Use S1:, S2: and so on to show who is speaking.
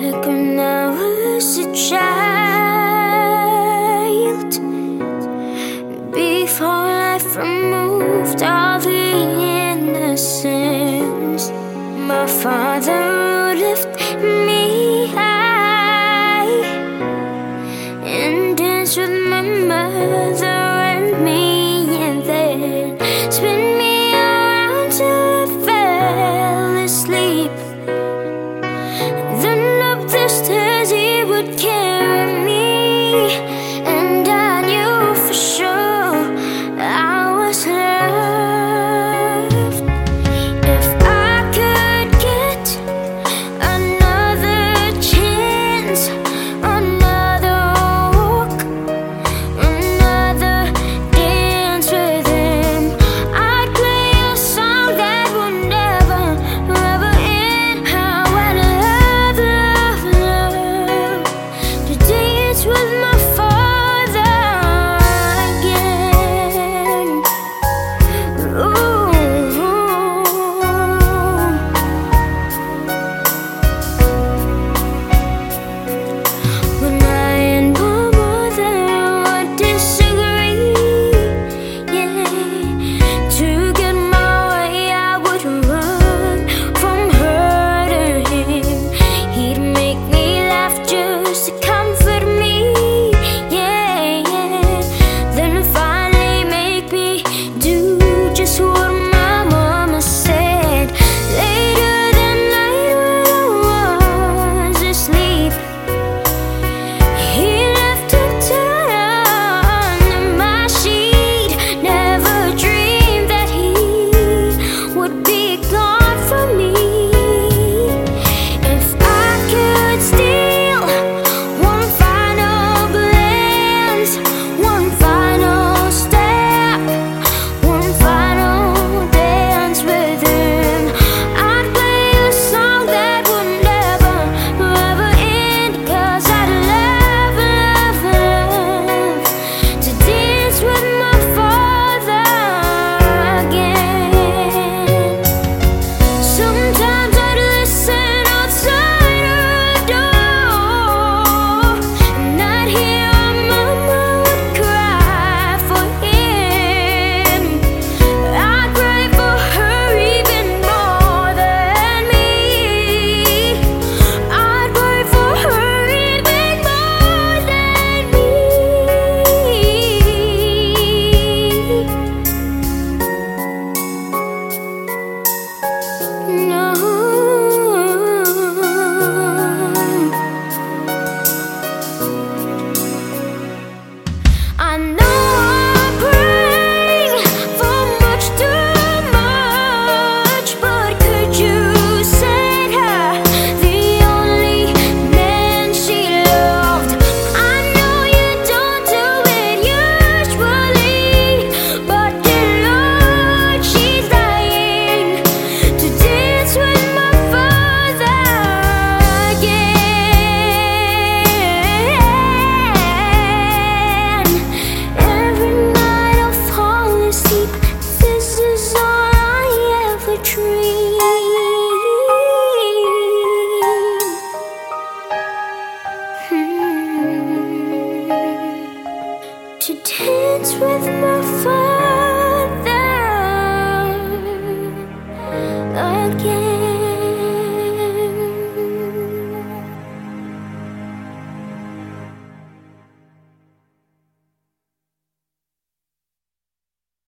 S1: Like when I was a child Before life removed all the innocence. My father left me